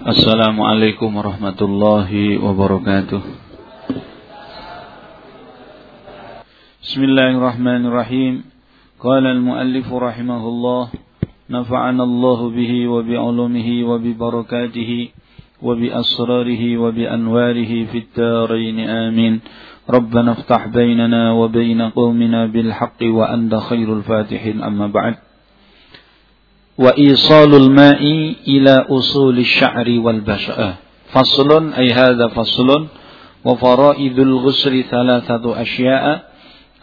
Assalamualaikum warahmatullahi wabarakatuh. Bismillahirrahmanirrahim. Qala al-muallif rahimahullah nafa'ana Allah bihi wa bi 'ulumihi wa bi barakatihi wa bi asrarihi wa bi anwarihi fid darain amin. ربنا افتح بيننا وبين قومنا بالحق وأنت خير الفاتحين أما بعد وإيصال الماء إلى أصول الشعر والبشرة فصل أي هذا فصل. وفرائد الغسل ثلاثة أشياء.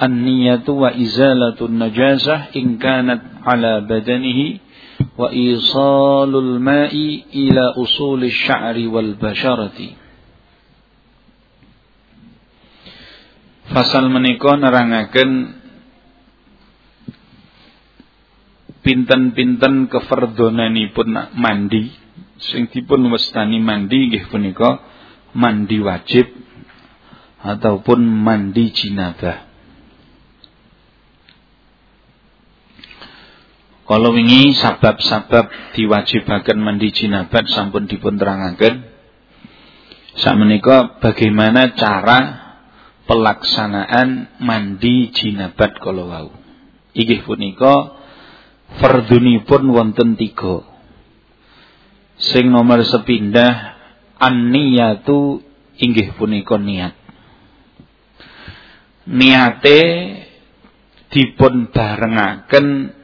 النية وإزالة النجاسة إن كانت على بدنه. وإيصال الماء إلى أصول الشعر والبشرة. Fasal menika nerangaken pinten-pinten kefardhonanipun mandi sing dipun wastani mandi nggih punika mandi wajib ataupun mandi jinabah. Kalau wingi sabab-sabab diwajibaken mandi jinabat sampun dipun terangaken. Sakmenika bagaimana cara pelaksanaan mandi jinabat kalau wau. Inggih punika fardunipun wonten tiga. Sing nomor sepindah an-niyatu inggih punika niat. Niate dipun barengaken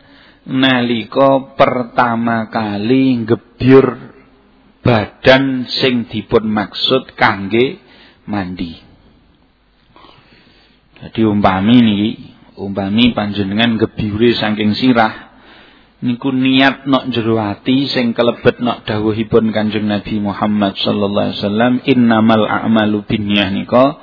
nalika pertama kali gebyur badan sing dipun maksud kangge mandi. Jadi umpami niki, umpami panjenengan gebyure saking sirah niku niat nok jero ati sing kelebet nok dawuhipun Kanjeng Nabi Muhammad sallallahu alaihi wasallam innamal a'malu binniyah nika.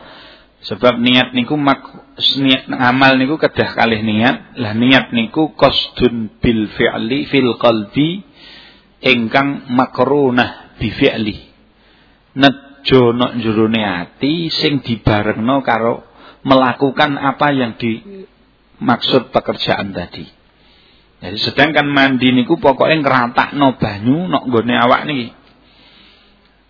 Sebab niat niku mak niat amal niku kedah kalih niat. Lah niat niku qasdun bil fi'li fil qalbi ingkang makrunah bi fi'li. Nejo nok jerone ati sing dibarengno karo melakukan apa yang dimaksud pekerjaan tadi jadi sedangkan mandi niku pokoknya ngeratakno banyu nok gone awak niki.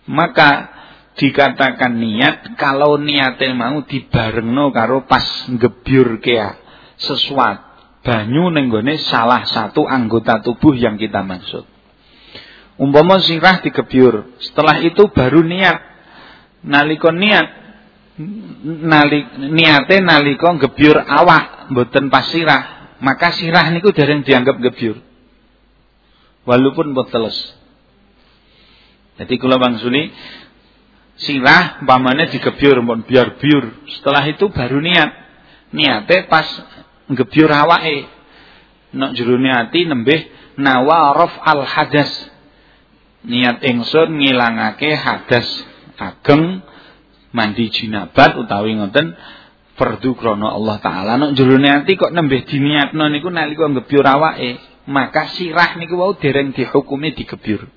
Maka dikatakan niat kalau niatnya mau dibarengno karo pas ngebyur kea sesuatu banyu ning salah satu anggota tubuh yang kita maksud. Umpama sirah digebyur, setelah itu baru niat. Nalika niat nalik niate nalika gebyur awak mboten pas sirah maka sirah niku dereng dianggap gebyur. Walaupun boteles. Jadi kalau Bang Suni sirah umpamanya digebyur pun biar biur. Setelah itu baru niat. Niate pas gebyur awake. Nok jero niati nembih nawarof al hadas. Niat ingsun ngilangake hadas ageng mandi jinabat utawi ngoten fardu krana Allah taala. Nek jero ati kok nembih diniatno niku nalika ngebyur awake maka sirah niku wau dereng dihukumi digebyur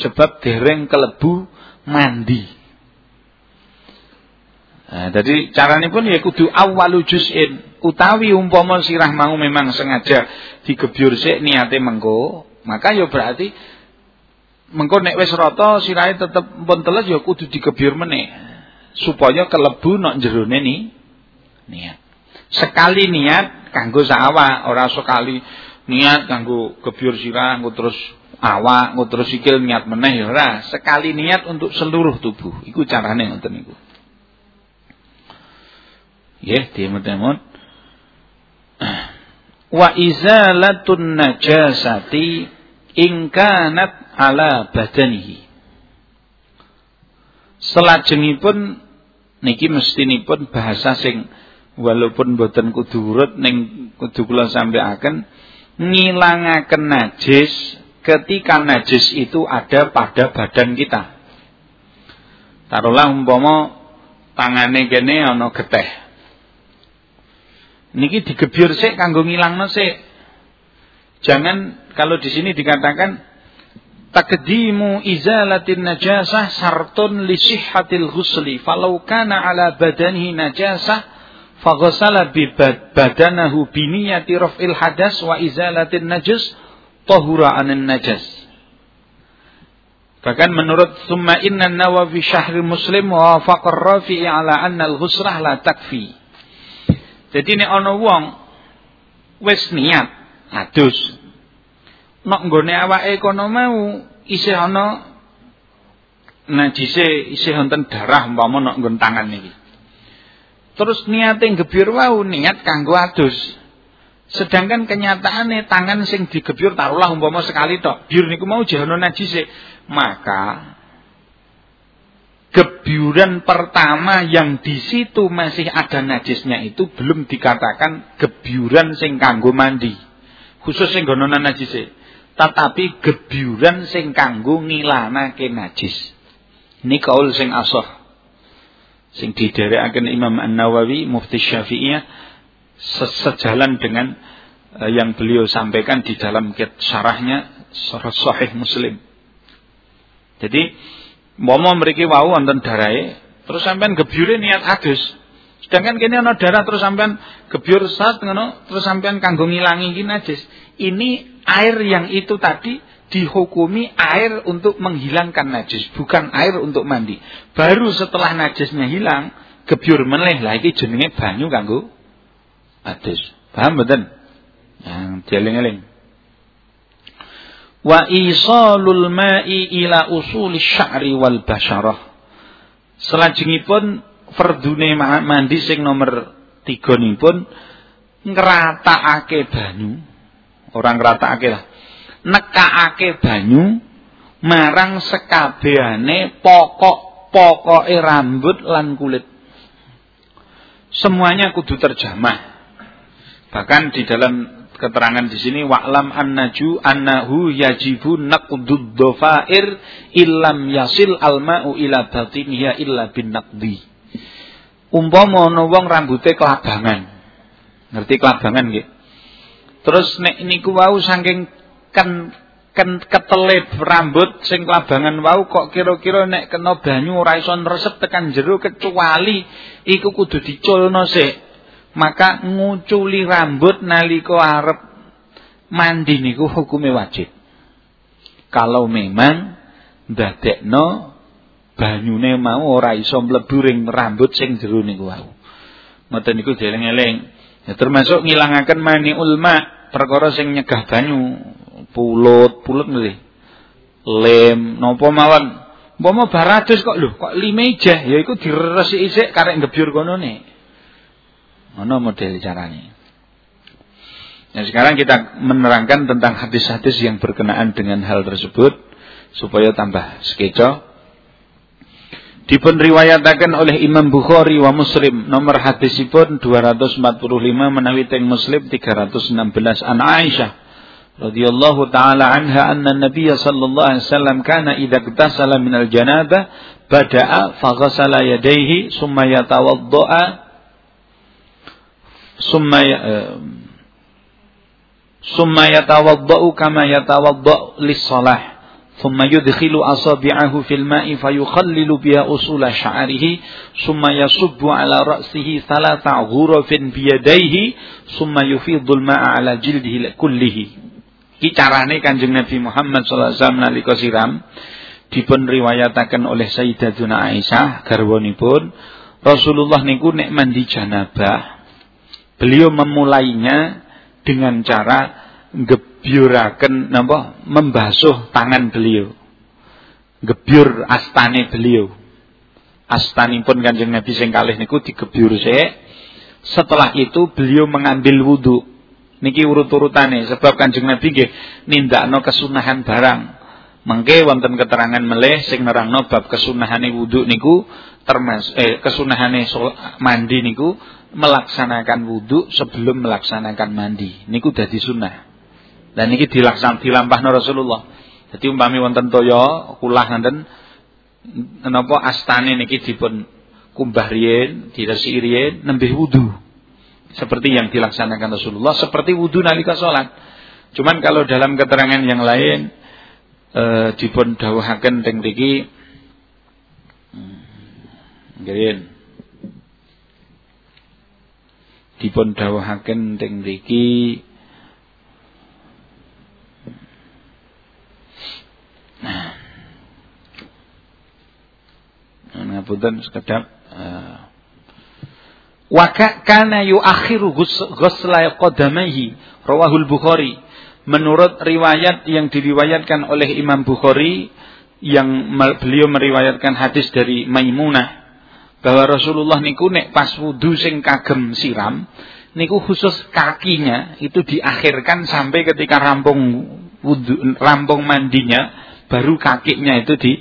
sebab dereng kelebu mandi. Nah, jadi caranya pun ya kudu awalu juz'in. Utawi umpama sirah mau memang sengaja digebyur sik niate mengko, maka ya berarti mengko nek wis rata sirahe tetep pun teles ya kudu digebyur meneh supaya kelebu nok jerone ni niat. Sekali niat kanggo sawa, ora sekali niat kanggo gebyur sirah, nggo terus awak, nggo terus sikil niat meneh ya ora. Sekali niat untuk seluruh tubuh. Iku carane ngoten niku. Nggih, demot-demot. Wa izalatun najasati ingkanat ala badanihi Selajengipun niki mestinipun bahasa sing walaupun boten kudu urut ning kudu kula sampaikan ngilangaken najis ketika najis itu ada pada badan kita. Taruhlah umpama tangane kene ana geteh. Niki digebyur sik kanggo ngilangno sik. Jangan kalau di sini dikatakan Takdimu izalatin najasah sartun li sihhatil ghusli falau kana ala badanihi najasah faghsala bi badanahu bi niyati raf'il hadas wa izalatin najas tahura anin najas Bahkan menurut Summa inna nawawi syahri muslim wa faqar rafi'i ala anna al-husrah la takfi. Jadi ini ana wong wis niat adus. Nok nggone awake kono mau isih ana najise isih wonten darah umpama nok nggon tangan niki. Terus niate gebyur wau niat kanggo adus. Sedangkan kenyataannya tangan sing digebyur taruhlah umpama sekali tok. Biur niku mau jahono najise. Maka gebyuran pertama yang di situ masih ada najisnya itu belum dikatakan gebyuran sing kanggo mandi. Khusus sing gono najise. Tetapi gebyuran sing kanggo ngilanake najis. Ini kaul sing asoh. Sing didherekaken Imam An-Nawawi Mufti Syafi'iyah sejalan dengan uh, yang beliau sampaikan di dalam syarahnya Sahih Muslim. Jadi mau mriki wau wonten darahe terus sampean gebyure niat adus. Sedangkan kene ana darah terus sampean gebyur sat ngono terus sampean kanggo ngilangi iki najis. Ini air yang itu tadi dihukumi air untuk menghilangkan najis, bukan air untuk mandi. Baru setelah najisnya hilang, gebyur meneh lah iki jenenge banyu kanggo adus. Paham betul? Yang dieling-eling. Wa isalul ma'i ila usuli sya'ri wal basyarah. Selajengipun fardune mandi sing nomor 3 nipun ngratakake banyu. Orang ngratakake lah. Nekakake banyu marang sekabehane pokok-pokoke rambut lan kulit. Semuanya kudu terjamah. Bahkan di dalam keterangan di sini wa'lam annaju annahu yajibu naqdud dhafair illam yasil alma'u ila batiniha illa bin. Umpama ana wong rambute kelabangan. Ngerti kelabangan nggih? Terus nek niku wau saking kan ken ketelip rambut sing kelabangan wau kok kira-kira nek kena banyu ora iso nresep tekan jero kecuali iku kudu diculno sik maka nguculi rambut nalika arep mandi niku hukume wajib. Kalau memang ndadekno banyune mau ora iso mlebu ring rambut sing jero niku wau. Ngoten niku dieling-eling. Ya termasuk ngilangaken mani ulma perkara sing nyegah banyu, pulut, pulut nggih. Lem napa mawon. Umpama baratus kok lho, kok lime ijeh ya iku diresiki sik karek ngebyur kono nih. Mana model caranya. Nah sekarang kita menerangkan tentang hadis-hadis yang berkenaan dengan hal tersebut supaya tambah skeco. Dipun riwayatakan oleh Imam Bukhari wa Muslim. Nomor hadisipun 245 menawi teng Muslim 316 an Aisyah radhiyallahu taala anha anna Nabiy sallallahu alaihi wasallam kana idza iktasala min al-janabah bada'a faghasala yadayhi summa yatawaddaa summa ya, summa yatawaddau kama yatawaddau lis-shalah thumma yudkhilu asabi'ahu fil ma'i fayukhallilu biha usula sya'rihi summa yasubbu ala ra'sihi thalatha ghurafin biyadaihi summa yufidul ma'a ala jildihi kullihi iki carane Kanjeng Nabi Muhammad sallallahu alaihi wasallam nalika siram. Dipun riwayataken oleh Sayyidatuna Aisyah garwanipun Rasulullah niku nek mandi janabah Beliau memulainya dengan cara gebyuraken napa membasuh tangan beliau. Gebyur astane beliau. Astanipun Kanjeng Nabi sing kalih niku digebyur sik. Setelah itu beliau mengambil wudhu. Niki urut-urutane sebab Kanjeng Nabi nggih nindakno kesunahan barang. Mengke wonten keterangan melih sing nerangno bab kesunahane wudhu niku termasuk eh kesunahane mandi niku melaksanakan wudhu sebelum melaksanakan mandi. Niku dadi sunnah. Dan niki dilaksan dilampahno Rasulullah. Jadi umpami wonten toya kulah nanten napa astane niki dipun kumbah riyen, diresiki riyen nembe wudhu. Seperti yang dilaksanakan Rasulullah, seperti wudhu nalika salat. Cuman kalau dalam keterangan yang lain e, dipun dawuhaken teng mriki hmm, dipun dawuhaken teng mriki Nah. Ngapunten sekedap uh, wa kana yuakhiru ghusla qadamaihi rawahul bukhari. Menurut riwayat yang diriwayatkan oleh Imam Bukhari yang beliau meriwayatkan hadis dari Maimunah bahwa Rasulullah niku nek pas wudu sing kagem siram niku khusus kakinya itu diakhirkan sampai ketika rampung wudu rampung mandinya baru kakinya itu di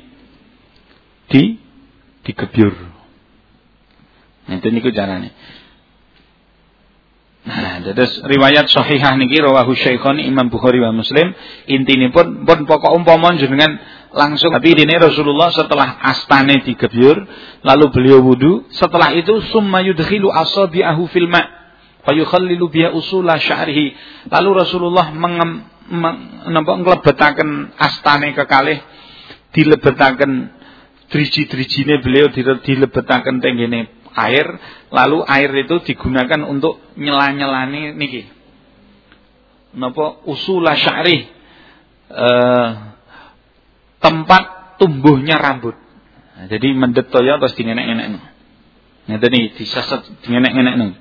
di digebyur. Nah, itu niku caranya. Nah, terus riwayat sahihah niki rawahu Syaikhan Imam Bukhari wa Muslim intine pun pun pokok umpama jenengan langsung tapi ini Rasulullah setelah astane digebyur lalu beliau wudu setelah itu summa yudkhilu asabi'ahu fil ma' fa yukhallilu biha usula sya'rihi lalu Rasulullah mengem, meng, nglebetaken astane kekalih dilebetaken driji-drijine beliau dilebetaken tenggene air, lalu air itu digunakan untuk nyela-nyelani niki. Napa usula sya'ri eh, tempat tumbuhnya rambut. Nah, jadi mendet toya terus dingenek-ngenek. Ngeten iki diseset dingenek-ngenek.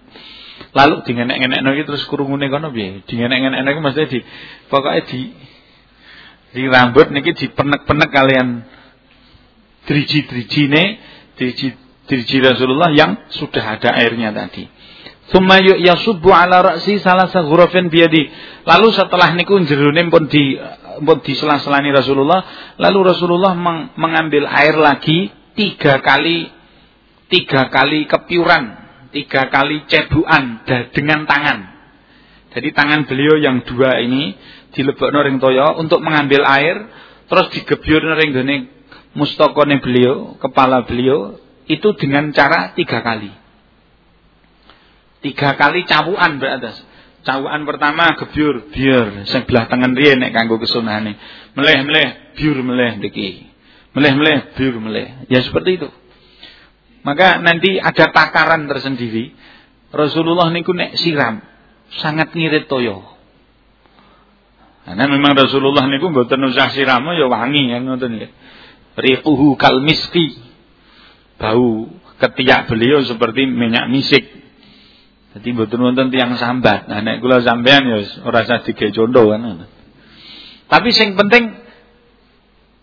Lalu dingenek-ngenek iki terus kurungune kono piye? Dingenek-ngenek iki maksudnya di pokoknya di di rambut niki dipenek-penek kalian driji-drijine driji dirji Rasulullah yang sudah ada airnya tadi. Summa yasubbu ala ra'si salasa ghurafin biyadi. Lalu setelah niku jerone pun di pun di sela-selani Rasulullah, lalu Rasulullah meng, mengambil air lagi tiga kali tiga kali kepiuran, tiga kali cebukan dengan tangan. Jadi tangan beliau yang dua ini dilebokno ring toya untuk mengambil air, terus digebyur ring gone mustaqone beliau, kepala beliau, itu dengan cara tiga kali. Tiga kali cawuan beratas. Cawuan pertama gebyur, biur, sebelah tangan dia nek kanggo kesunahane. Meleh-meleh, biur meleh deki. Meleh-meleh, biur meleh. Ya seperti itu. Maka nanti ada takaran tersendiri. Rasulullah niku nek siram sangat ngirit toyo. Karena memang Rasulullah niku mboten usah siramo ya wangi ya ngoten ya. Riquhu kal miski bau ketiak beliau seperti minyak misik. Jadi betul wonten tiang sambat. Nah nek kula sampean ya ora usah contoh kan. Tapi sing penting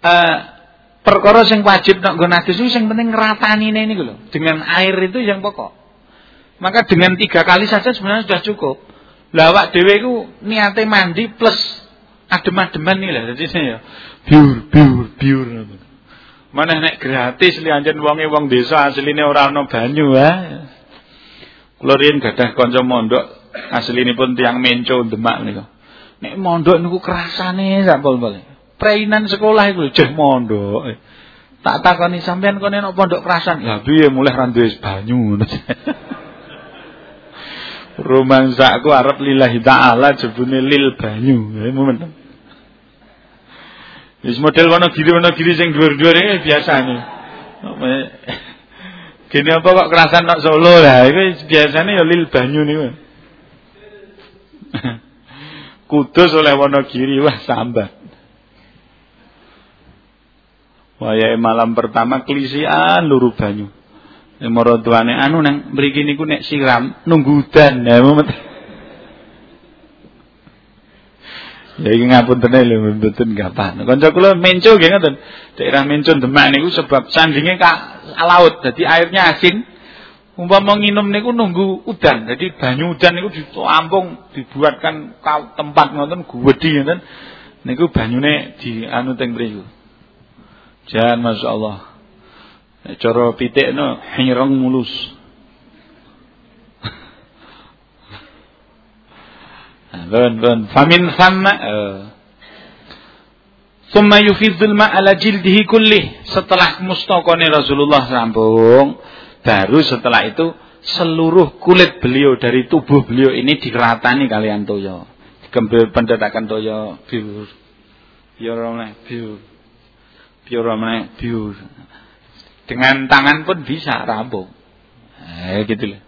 uh, perkara sing wajib nek nggon adus sing penting ngratani ini lho. Dengan air itu yang pokok. Maka dengan tiga kali saja sebenarnya sudah cukup. Lawak dewe ku niate mandi plus adem-ademan nih lah. Jadi ya biur biur biur. Mana nek gratis lianjen wonge wong desa asline ora ana banyu ha. Kula riyen gadah kanca mondok aslinipun tiang menco Demak niku. Nek mondok niku kerasane sak pol-pol. Prainan sekolah iku jeh mondok. Tak takoni sampean kene nek pondok kerasan. Ya piye mulai ra duwe banyu. Romansaku arep lillahi taala jebune lil banyu. Ya. Wis model Wonogiri Wonogiri sing dhuwur-dhuwur iki biasane. Gini apa kok kerasan nak Solo lah, itu biasanya ya lil banyu niku. Kudus oleh Wonogiri wah sambat. Waya malam pertama klisian luru banyu. Maratuane anu nang mriki niku nek siram nunggu udan. Ya, Ya iki ngapunten lho mboten gampang. Kanca kula menco nggih. Daerah Mencun Demak niku sebab sandinge ka laut dadi airnya asin. Umpama nginum niku nunggu udan. Jadi banyu udan niku ditampung dibuatkan tempat ngoten gedhi ngoten. Niku banyune di anu teng mriku. Jan masyaallah. Cara pitikno hireng mulus. Bun, bun. Famin thamma uh. Thumma yufidul ala jildihi kullih. Setelah mustaqone Rasulullah sambung, baru setelah itu seluruh kulit beliau dari tubuh beliau ini diratani kalian toyo. Kembali pendetakan toyo biur. Biur biur. Biur biur. Dengan tangan pun bisa rampung. Eh gitu loh.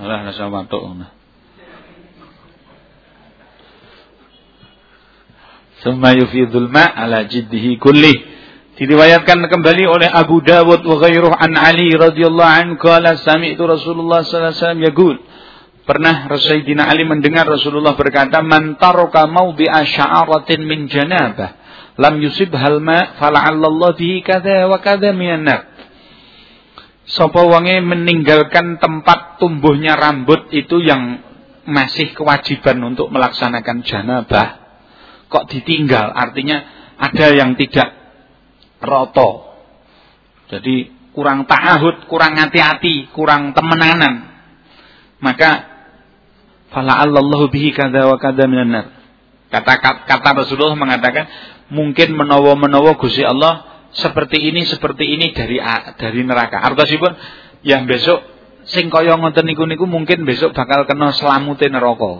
Allah rasa matuk. Nah. Summa yufidul ma' ala jiddihi kullih. Diriwayatkan kembali oleh Abu Dawud wa ghairuh an Ali radhiyallahu anhu qala sami'tu Rasulullah sallallahu alaihi wasallam yaqul Pernah Sayyidina Ali mendengar Rasulullah berkata, "Man taraka mawdi'a sya'aratin min janabah, lam yusib hal ma fala'allallah bihi kadza wa kadza minan nar." Sapa wonge meninggalkan tempat tumbuhnya rambut itu yang masih kewajiban untuk melaksanakan janabah, kok ditinggal? Artinya ada yang tidak roto. Jadi kurang ta'ahud, kurang hati-hati, kurang temenanan. Maka Fala allahu bihi kada wa kada minan. Kata, kata Rasulullah mengatakan mungkin menawa-menawa Gusti Allah seperti ini seperti ini dari dari neraka. Artosipun yang besok sing kaya ngoten niku niku mungkin besok bakal kena selamute neraka.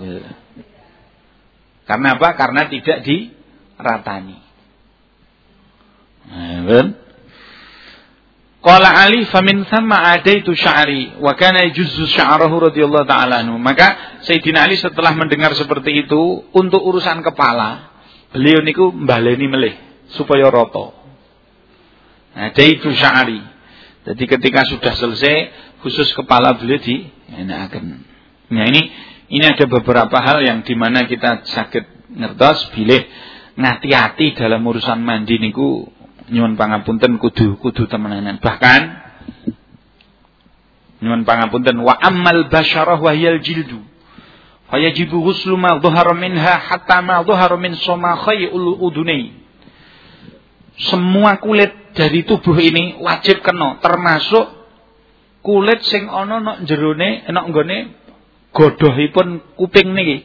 Karena apa? Karena tidak diratani. Nah, Qala Ali famin thamma adaitu sya'ri wa kana yajuzzu sya'rahu radhiyallahu ta'ala anhu. Maka Sayyidina Ali setelah mendengar seperti itu untuk urusan kepala, beliau niku mbaleni melih supaya rata. Adaitu sya'ri. Jadi ketika sudah selesai khusus kepala beliau di enakan. Nah ini ini ada beberapa hal yang di mana kita sakit ngertos bilih ngati-hati dalam urusan mandi niku nyuwun pangapunten kudu kudu temenanan. Bahkan nyuwun pangapunten wa ammal basyarah wa jildu. Fayajibu ghuslu ma dhahara minha hatta ma dhahara min udunai. Semua kulit dari tubuh ini wajib kena termasuk kulit sing ana nok jerone nok nggone godhohipun kuping niki.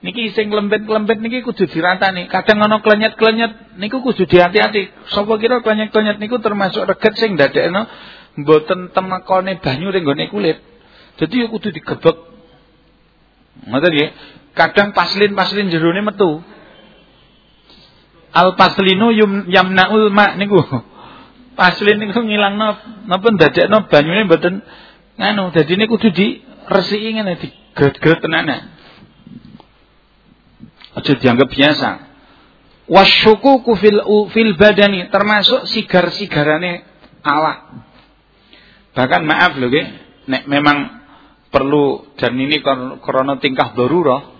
Niki sing lembet-lembet niki kudu diratani. Kadang ana klenyet-klenyet niku kudu hati-hati. Sapa kira klenyet-klenyet niku termasuk reget sing ndadekno mboten temekane banyu ning gone kulit. Dadi ya kudu digebek. Ngoten nggih. Kadang paslin-paslin jerone metu. Al paslinu yamnaul ma niku. Paslin niku ngilangno napa ndadekno banyune mboten nganu. Dadi niku kudu diresiki ngene digret-gret tenanan. Aja dianggap biasa. Wasyukuku fil fil badani termasuk sigar-sigarane awak. Bahkan maaf loh nek memang perlu dan ini karena tingkah darurah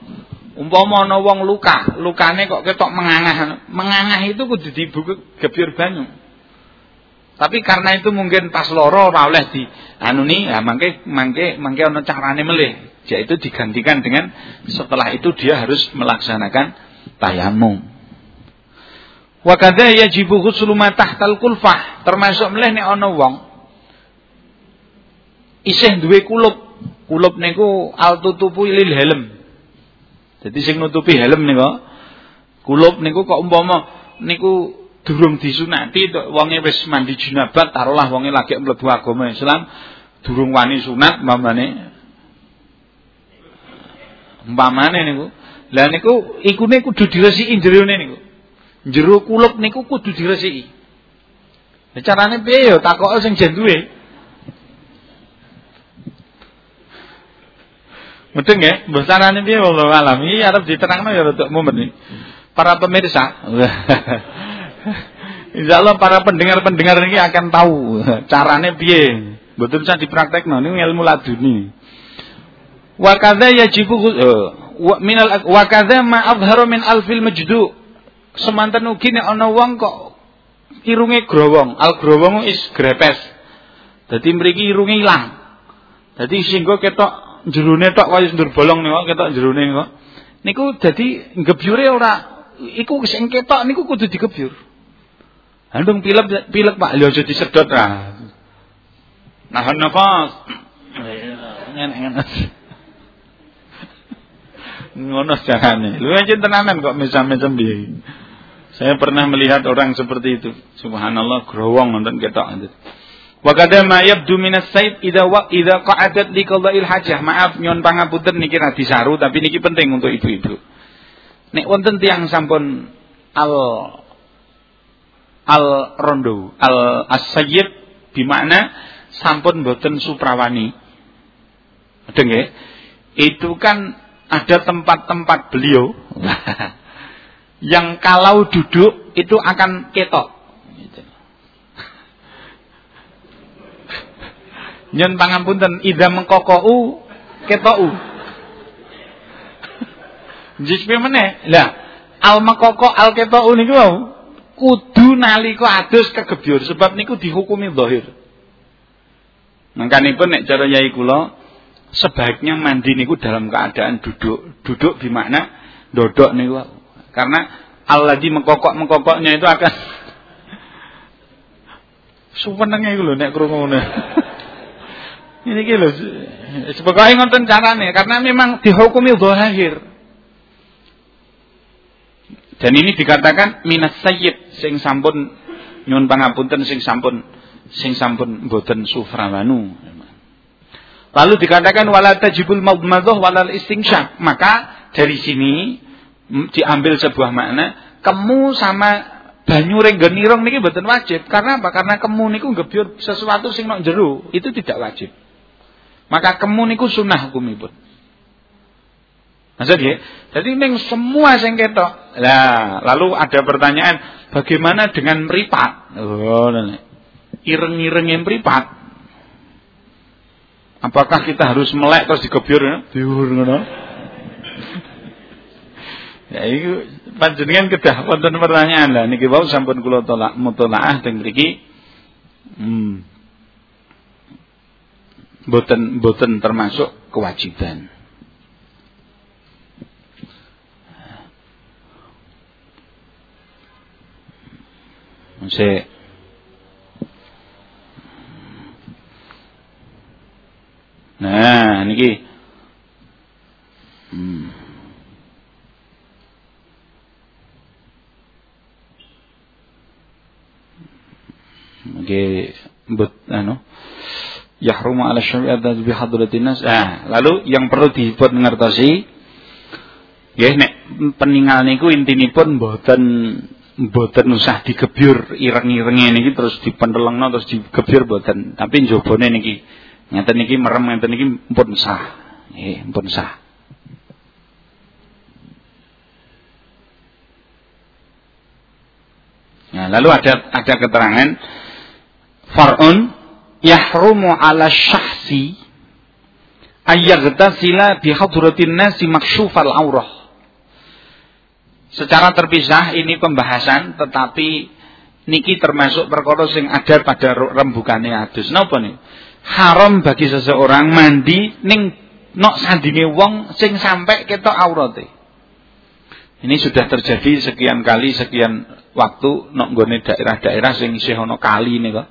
umpama ana wong luka, lukane kok ketok mengangah. Mengangah itu kudu dibuka gebyur banyu. Tapi karena itu mungkin pas loro ora oleh di anu ni, ya mangke mangke mangke ana carane melih yaitu digantikan dengan setelah itu dia harus melaksanakan tayamum. Wa kadza yajibu ghuslu ma tahtal kulfah, termasuk meleh nek ana wong isih duwe kulup. Kulup niku altutupu lil helm. Jadi sing nutupi helm niku kulup niku kok umpama niku durung disunati wonge wis mandi junabat taruhlah wonge lagi mlebu agama Islam durung wani sunat mamane Umpamane niku. Lah niku ikune kudu diresiki jerone niku. Jero kulup niku kudu diresiki. Carane piye ya takoke sing jen Mudeng ya, mbah carane piye wallahu alam. Iki arep diterangno ya rada mumet nih. Para pemirsa. Insyaallah para pendengar-pendengar ini akan tahu carane piye. Betul usah dipraktekno niku ilmu laduni. Wa kadza yajibu uh, min al wa ma min alfil majdu. Semanten ugi nek ana wong kok irunge growong, al growong is grepes. Dadi mriki irunge ilang. Dadi singgo ketok jerone tok kaya ndur bolong niku ketok jerone kok. Niku dadi gebyure ora iku sing ketok niku kudu digebyur. Handung pilek pilek Pak, lho aja disedot ah. Nahan nafas. Ngono carane. Lu aja tenanan kok mesam-mesam piye. Saya pernah melihat orang seperti itu. Subhanallah, growong nonton ketok. Wa kadza ma yabdu min as-sayd idza wa idza qa'adat li hajah. Maaf nyon pangapunten niki ra disaru tapi niki penting untuk ibu-ibu. Nek wonten tiyang sampun al al rondo, al as-sayyid di mana sampun boten suprawani. Dengar, Itu kan ada tempat-tempat beliau yang kalau duduk itu akan ketok. Gitu. Nyon pangapunten ida mengkokou ketou. Jispe meneh. Lah, al mengkoko al ketou niku wau kudu nalika adus kegebyur sebab niku dihukumi zahir. Mangkanipun nek cara yai kula sebaiknya mandi niku dalam keadaan duduk. Duduk di mana dodok niku. Karena alladzi mengkokok-mengkokoknya itu akan suwenenge iku lho nek krungu. Ini lho sebagai ngoten carane karena memang dihukumi zahir. Dan ini dikatakan minas sayyid sing sampun nyuwun pangapunten sing sampun sing sampun mboten sufrawanu. Lalu dikatakan wala tajibul madmadhah walal istingsyak. Maka dari sini diambil sebuah makna kemu sama banyu renggenirong niki mboten wajib. Karena apa? Karena kemu niku sesuatu sing nok jero, itu tidak wajib. Maka kemu niku sunah hukumipun. Ya? Jadi ning semua sing ketok. Lalu ada pertanyaan, bagaimana dengan meripat? Oh, ireng-ireng yang meripat. Apakah kita harus melek terus digebyur ya? Diur ngono. ya itu panjenengan kedah wonten pertanyaan lah niki wau sampun kula tolak mutolaah teng mriki. Hmm. Boten boten termasuk kewajiban. Masih Nah, niki. Hmm. Oke, but anu yahrumu ala syariat bi hadratin nas. Ah, lalu yang perlu dipun ngertosi nggih nek peninggal niku intinipun mboten mboten usah digebyur ireng-irenge niki terus dipentelengno terus digebyur mboten, tapi njobone niki Ngeten niki merem ngeten niki pun sah. Nggih, pun sah. Nah, lalu ada ada keterangan far'un yahrumu ala syahsi ayyaghtasila bi hadratin nasi maksyufal aurah. Secara terpisah ini pembahasan tetapi niki termasuk perkara sing ada pada rembukane adus. Napa nih? haram bagi seseorang mandi ning nok sandinge wong sing sampai ketok aurate. Ini sudah terjadi sekian kali sekian waktu nok nggone daerah-daerah sing isih ana kali nika.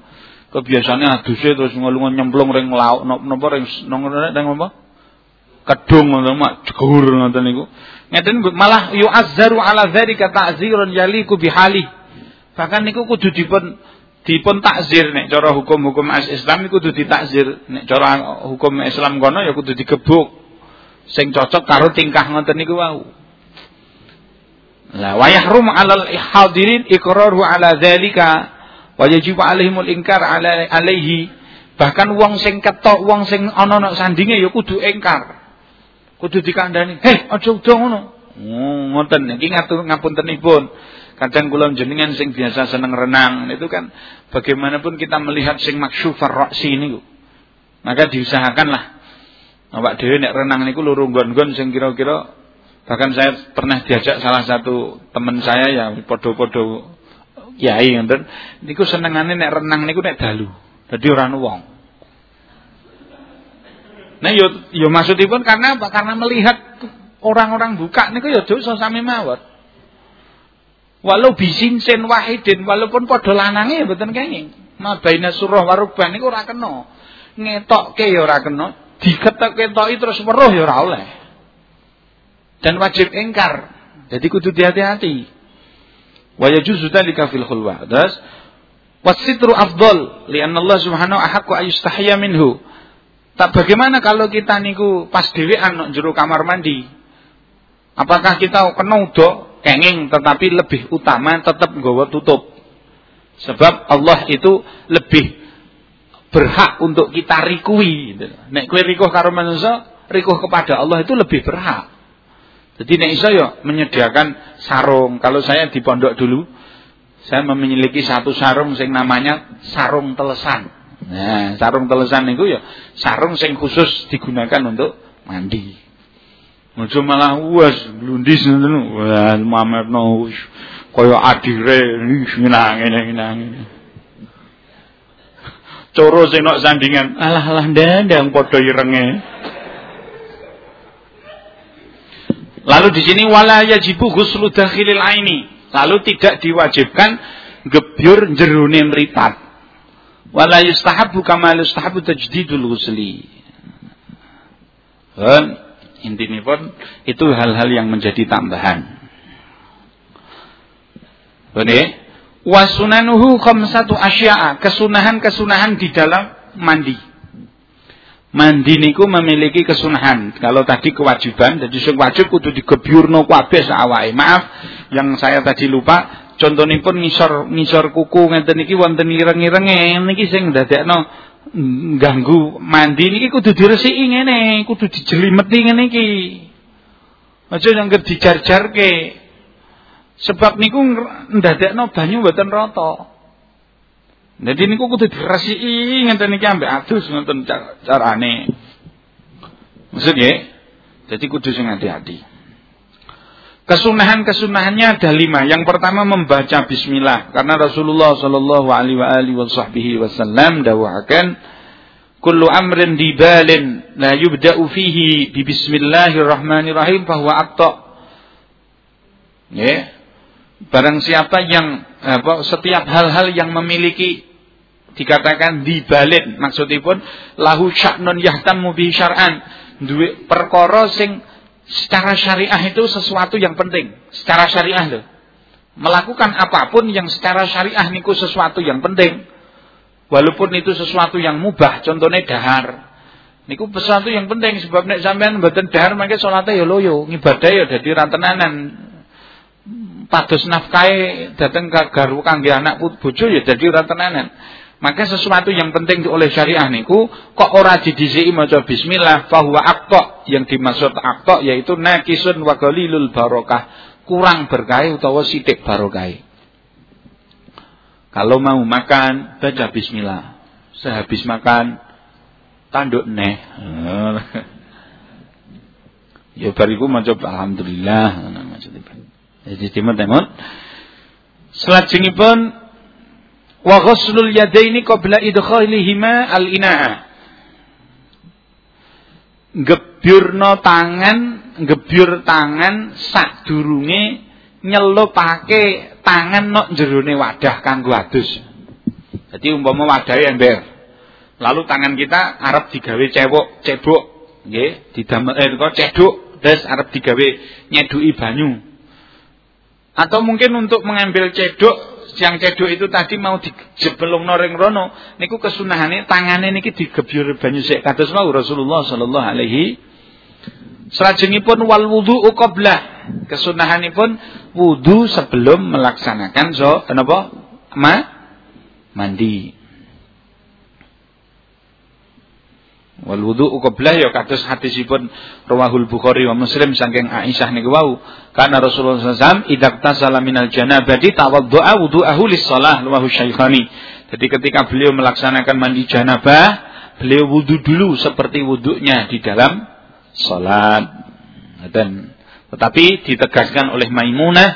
Kebiasaane aduse terus ngelungan nyemplung ring lauk napa ring nang apa? Kedung ngono mak jegur ngoten niku. Ngeten malah yu'azzaru ala dzalika ta'ziran yaliku bihali. Bahkan niku kudu dipun dipun takzir nek cara hukum-hukum Islam iku kudu ditakzir nek cara hukum Islam kono ya kudu digebuk sing cocok karo tingkah ngoten niku wau la wa yahrum 'alal hadirin iqraru 'ala dzalika wa yajibu 'alaihimul inkar 'ala alaihi. Bahkan wong sing ketok wong sing ana nek sandinge ya kudu ingkar. Kudu dikandani heh aja udah ngono. Oh, ngoten. Iki ngatur ngapuntenipun Kadang kula jenengan sing biasa seneng renang. Itu kan bagaimanapun kita melihat sing maksyufar ra'si niku. Maka diusahakanlah. Awak dhewe nek renang niku luru gon-gon sing kira-kira. Bahkan saya pernah diajak salah satu teman saya yang podo-podo kiai ngoten niku senengane nek renang niku nek dalu. Dadi ora wong. Nah yo yo maksudipun karena apa? Karena melihat orang-orang buka niku yo dosa sami mawon. Walau bisin sen wahidin walaupun padha lanange ya mboten kenging. Mabaina surah warubah niku ora kena. Ngetokke ya ora kena, diketok-ketoki terus weruh ya ora oleh. Dan wajib ingkar. Jadi kudu hati-hati. Wa yajuzu dzalika fil khulwah. Terus wasitru afdal lianna Allah Subhanahu ahaqqu ayustahya minhu. Tak bagaimana kalau kita niku pas dhewean nok jero kamar mandi? Apakah kita kena udok kenging tetapi lebih utama tetap nggawa tutup. Sebab Allah itu lebih berhak untuk kita rikui. Nek kowe rikuh karo manusia, rikuh kepada Allah itu lebih berhak. Jadi nek iso ya menyediakan sarung. Kalau saya di pondok dulu, saya memiliki satu sarung yang namanya sarung telesan. Nah, sarung telesan niku ya sarung sing khusus digunakan untuk mandi. Aja malah wes glundis ngoten. Wah, mamerno kaya adire nang ngene nang. Coro sing nok sandingan, alah alah ndang padha irenge. Lalu di sini wala yajibu ghuslu dakhilil aini. Lalu tidak diwajibkan gebyur jerone mripat. Wala yustahabu kama yustahabu tajdidul ghusli. Dan intinya pun itu hal-hal yang menjadi tambahan. Boleh? Wasunanuhu khamsatu asya'a. Kesunahan-kesunahan di dalam mandi. Mandi niku memiliki kesunahan. Kalau tadi kewajiban, jadi sing wajib kudu digebyurno kabeh awake. Maaf yang saya tadi lupa. Contonipun ngisor ngisor kuku ngeten niki wonten ireng-irenge niki sing ndadekno ganggu mandi niki kudu diresiki ngene, kudu dijelimeti ngene iki. Aja yang dijar-jarke. Sebab niku ndadekno banyu mboten rata. Jadi niku kudu diresiki ngenten iki ambek adus ngoten carane. Maksud nggih? Jadi kudu sing hati-hati. Kesunahan-kesunahannya ada lima. Yang pertama membaca Bismillah, karena Rasulullah Shallallahu Alaihi Wasallam dawahkan, kullu amrin dibalin la yubda'u fihi bi Bismillahirrahmanirrahim bahwa akta. Ya, Barang siapa yang apa, setiap hal-hal yang memiliki dikatakan dibalin maksudipun lahu sya'nun yahtammu bi syar'an. Duwe perkara sing secara syariah itu sesuatu yang penting. Secara syariah loh melakukan apa pun yang secara syariah niku sesuatu yang penting. Walaupun itu sesuatu yang mubah contohnya dahar. Niku sesuatu yang penting sebab nek sampean mboten dahar mangke salate ya loyo ngibadah ya dadi rantenanan pados nafkahe dateng garu kangge anak bojo ya dadi ora tenanan. Maka sesuatu yang penting oleh syariah niku kok ora didhisiki maca bismillah bahwa akta yang dimaksud akta yaitu nakisun wa qalilul barokah, kurang berkah utawa sithik barokah. Kalau mau makan baca bismillah. Sehabis makan tanduk neh. ya bariku maca alhamdulillah maksudipun. Jadi timut-timut. Selajengipun wa ghuslul yadaini qabla idkhalihima al-ina'a. Gebyurno tangan, gebyur tangan sadurunge nyelupake tangan nok jerone wadah kanggo adus. Jadi umpama wadah ember. Lalu tangan kita arep digawe cewek, cebok, nggih, didamel eh kok ceduk, terus arep digawe nyeduki banyu. Atau mungkin untuk mengambil cedok yang cedok itu tadi mau dijebelung noreng rono niku kesunahane tangane niki digebyur banyu sik kados mau Rasulullah sallallahu alaihi Selajengipun wal wudu qabla kesunahanipun wudu sebelum melaksanakan so napa? Ma? Mandi Wal wudu qablah ya kados hadisipun rawahul Bukhari wa Muslim saking Aisyah niku wau. Karena Rasulullah SAW idak tasala minal janabati tawaddu'a wudu'ahu lis-shalah rawahu Syaikhani. Jadi ketika beliau melaksanakan mandi janabah, beliau wudu dulu seperti wudunya di dalam salat. Dan tetapi ditegaskan oleh Maimunah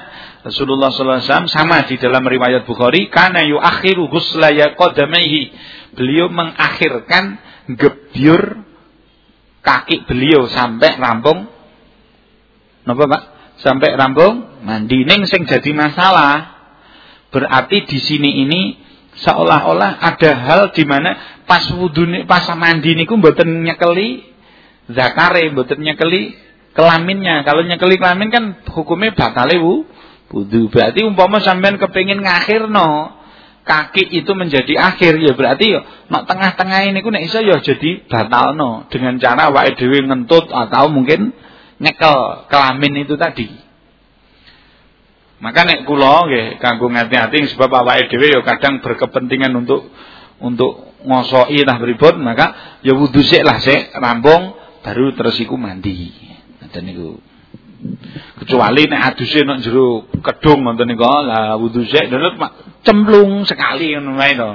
Rasulullah SAW sama di dalam riwayat Bukhari karena yuakhiru ghusla qadamaihi. Beliau mengakhirkan gebyur kaki beliau sampai rampung napa Pak? Sampai rampung mandi ning sing jadi masalah. Berarti di sini ini seolah-olah ada hal di mana pas wudu pas mandi niku mboten nyekeli zakare, mboten nyekeli kelaminnya. Kalau nyekeli kelamin kan hukumnya batale wudu. Berarti umpama sampean kepengin ngakhirno kaki itu menjadi akhir ya berarti ya nak tengah-tengah ini ku nek iso ya jadi batalno dengan cara wae dhewe ngentut atau mungkin nyekel kelamin itu tadi. Maka nek kula nggih kanggo ngati-ati sebab awake dhewe ya kadang berkepentingan untuk untuk ngosoki lah pripun maka ya wudu sik lah sik rampung baru terus iku mandi. Ngoten niku. Kecuali nek aduse nek jero kedung ngoten niku lah wudu sik mak cemplung sekali ngono wae to.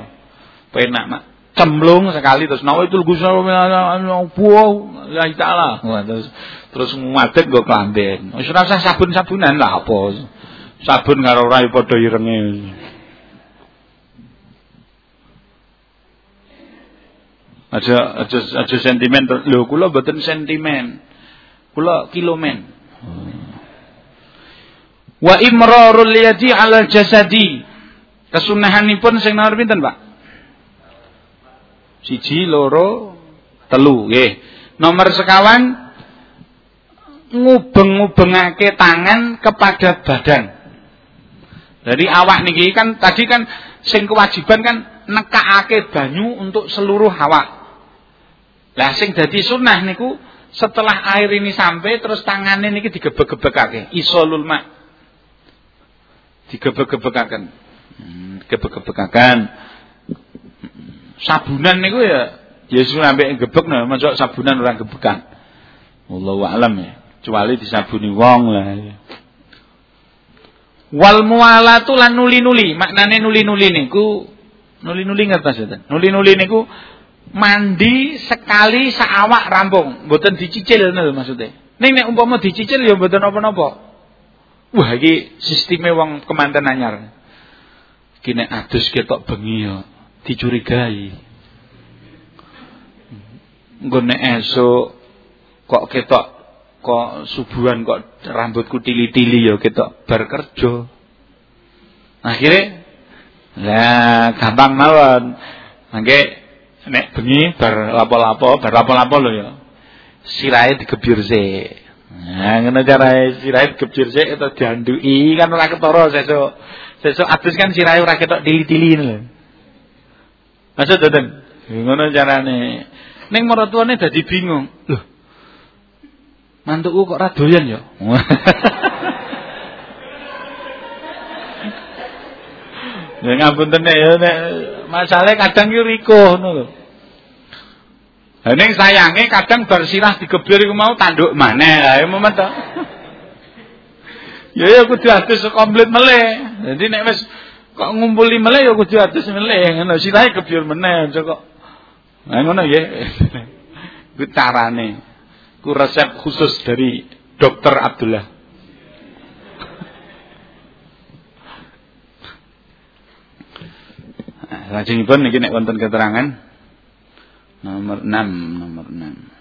Penak mak. cemplung sekali terus nawa itu Gusti Allah taala. Terus terus ngadeg nggo klamben. Wis ora usah sabun-sabunan lah apa. Sabun karo ora padha irenge. Aja aja aja sentimen lho kula mboten sentimen. Kula kilomen. Wa imrarul yadi 'ala jasadi. Kesunahanipun sing nomor pinten, Pak? Siji, loro, telu, nggih. Nomor sekawan ngubeng-ngubengake tangan kepada badan. Jadi awak niki kan tadi kan sing kewajiban kan nekakake banyu untuk seluruh awak. Lah sing dadi sunnah niku setelah air ini sampai terus tangannya niki digebek-gebekake, isolul ma. Digebek-gebekaken. Hmm, gebek-gebekaken. Sabunan niku ya Yesus sampai gebek nah, masuk sabunan orang gebekan. Wallahu alam ya. Kecuali disabuni wong lah. Ya. Wal mualatu lan nuli-nuli, maknane nuli-nuli niku nuli-nuli ngertos ya. Nuli-nuli niku mandi sekali saawak rampung, mboten dicicil lho maksudnya. Ning nek umpama dicicil ya mboten apa-apa. Wah iki sisteme wong kemanten anyar. Ki nek adus ketok bengi ya dicurigai. Engko nek esuk kok ketok kok subuhan kok rambutku tili-tili ya ketok bar kerja. Akhirnya lah gampang mawon. Mangke nek bengi bar lapo-lapo, bar lapo-lapo lho ya. Sirahe digebyur sik. Nah, ngono carae sirahe digebyur sik itu dianduki kan ora ketara sesuk. Sesuk adus kan sirahe ora ketok tili-tili lho. Maksud mboten? Ngono carane. Ning maratuane dadi bingung. Loh. Mantuku kok ra doyan ya? Ya ngapunten ya nek masalah kadang ki riko ngono lho. Kadang bar digebir iku mau tanduk maneh. Lah ya momen to. Ya ya kudu adus komplit meleh. Jadi nek wis kok ngumpuli meleh ya kudu adus meleh ngono sirahe gebir meneh aja kok. Nah ngono nggih. Ku carane. Ku resep khusus dari Dokter Abdullah. Lajengipun niki nek wonten keterangan nomor 6 nomor 6.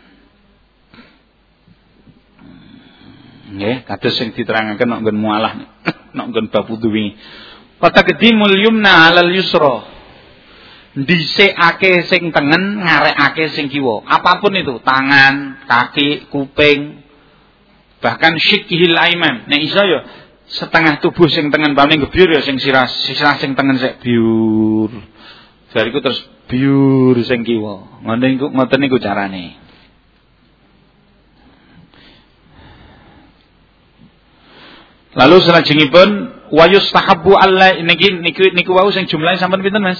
Nggih, kados sing diterangaken nek nggon mualah nek nggon bab wudu wingi. Fataqdimul yumna 'alal yusra. Dhisikake sing tengen, ngarekake sing kiwa. Apa pun itu, tangan, kaki, kuping, bahkan syikhil aiman. Nek iso ya setengah tubuh sing tengen paling gebyur ya sing sirah, sirah sing tengen sik biur. Bariku terus biur sing kiwa. Ngoten niku ngoten niku carane. Lalu salajengipun wa yustahabbu alla niki niku niku wau sing jumlahe sampun pinten Mas?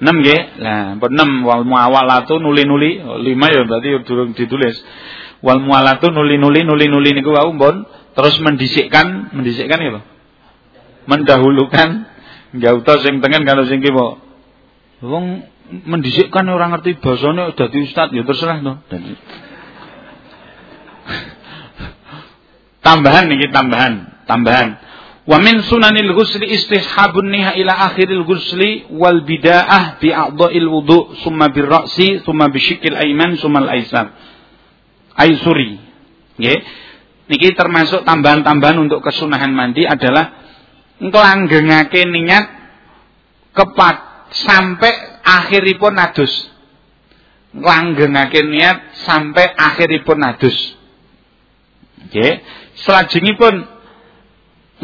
6 nggih. Lah, pun 6 wal muawalatu nuli-nuli, 5 ya berarti durung ditulis. Wal muawalatu nuli-nuli nuli-nuli niku wau pun terus mendisikkan, mendisikkan ya, Mendahulukan Gauta sing tengen karo sing kiwa. Wong mendisikkan orang ngerti basane dadi ustaz ya terserah to. tambahan niki tambahan, tambahan. Wa min sunanil ghusli istishabun niha ila akhiril ghusli wal bida'ah bi a'dha'il wudu summa bir ra'si summa bi syikil aiman summa al aisar. Aisuri. Nggih. Niki termasuk tambahan-tambahan untuk kesunahan mandi adalah nglanggengake niat kepat sampai akhiripun adus. Nglanggengake niat sampai akhiripun adus. Nggih. Selajengipun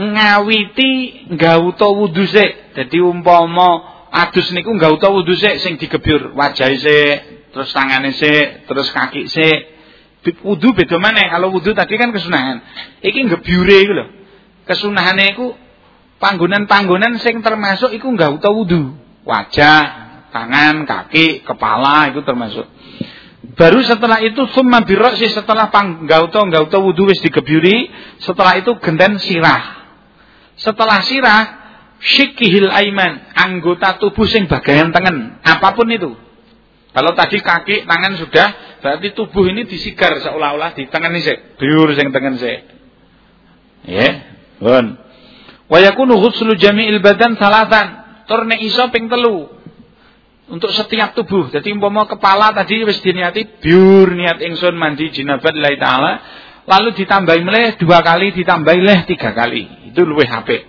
ngawiti gauta wudu sik. Dadi umpama adus niku gauta wudu sik sing digebyur wajahe sik, terus tangane sik, terus kaki sik. Wudu beda maneh. Kalau wudu tadi kan kesunahan. Iki gebyure iku lho. Kesunahane iku panggonan-panggonan sing termasuk iku enggak utawa wudu. Wajah, tangan, kaki, kepala itu termasuk. Baru setelah itu summa sih setelah panggauto gauto wudu wis digebyuri, setelah itu genden sirah. Setelah sirah syikihil aiman, anggota tubuh sing bagian tengen, apa pun itu. Kalau tadi kaki, tangan sudah, berarti tubuh ini disigar seolah-olah di tangan ini biur sing tengen sih. Ya, pun. Wa yakunu ghuslu jami'il badan salatan. Tur nek iso ping telu. Untuk setiap tubuh. Jadi umpama kepala tadi wis diniati biur niat ingsun mandi jinabat lillahi taala, lalu ditambahi meleh dua kali, ditambahi leh tiga kali. Itu luwih apik.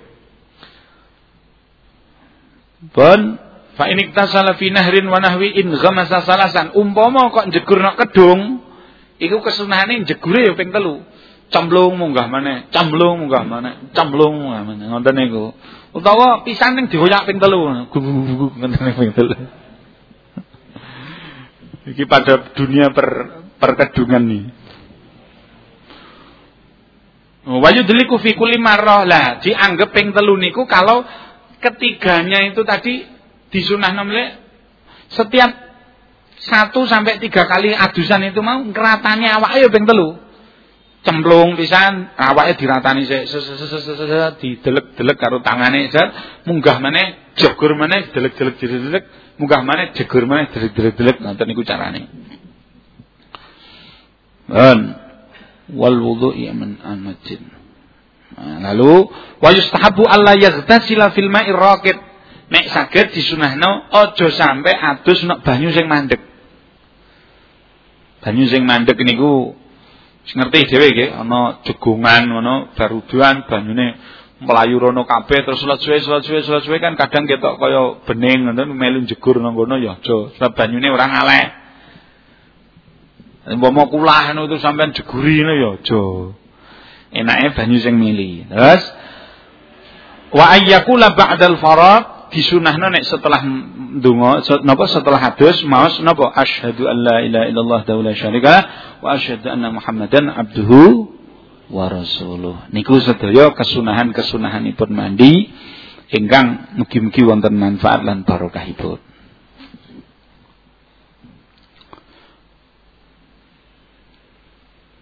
Pun fa in iktasala fi nahrin wa nahwi in ghamasa salasan. Umpama kok njegurna kedung, iku kesunahane njegure ya ping telu. Cemplung munggah mana, cemplung munggah mana, cemplung munggah mana, ngoten niku. Utawa pisan ning dihoyak ping telu, ngoten ping telu. Iki pada dunia per perkedungan nih. Wayu deliku fi kulli lah dianggap ping telu niku kalau ketiganya itu tadi disunah namanya setiap satu sampai tiga kali adusan itu mau keratanya awak ayo ping telu. Cemplung pisan awake diratani sik didelek-delek karo tangane set munggah meneh jegur meneh delek-delek delek munggah meneh jegur meneh delek-delek ngoten niku carane. Dan wal wudu'i min an-najin. Nah, lalu wa yustahabu alla yaghtasila fil ma'ir raqid. Nek saged disunahno aja sampai adus nek banyu sing mandek. Banyu sing mandek niku ngerti dhewe nggih ana jegungan ngono baruduan banyune melayu rono kabeh terus salat suwe salat suwe salat suwe kan kadang ketok kaya bening ngono melu jegur nang kono ya aja sebab banyune ora ngaleh. Umpama kulah ngono itu sampean jeguri ngono ya aja enake banyu sing mili. Terus wa ayyakula ba'dal farad disunahno nek setelah ndonga napa setelah hadus maos napa asyhadu an la ilaha illallah la syarika wa asyhadu anna muhammadan abduhu wa rasuluh. Niku sedaya kesunahan-kesunahanipun mandi ingkang mugi-mugi wonten manfaat lan barokahipun.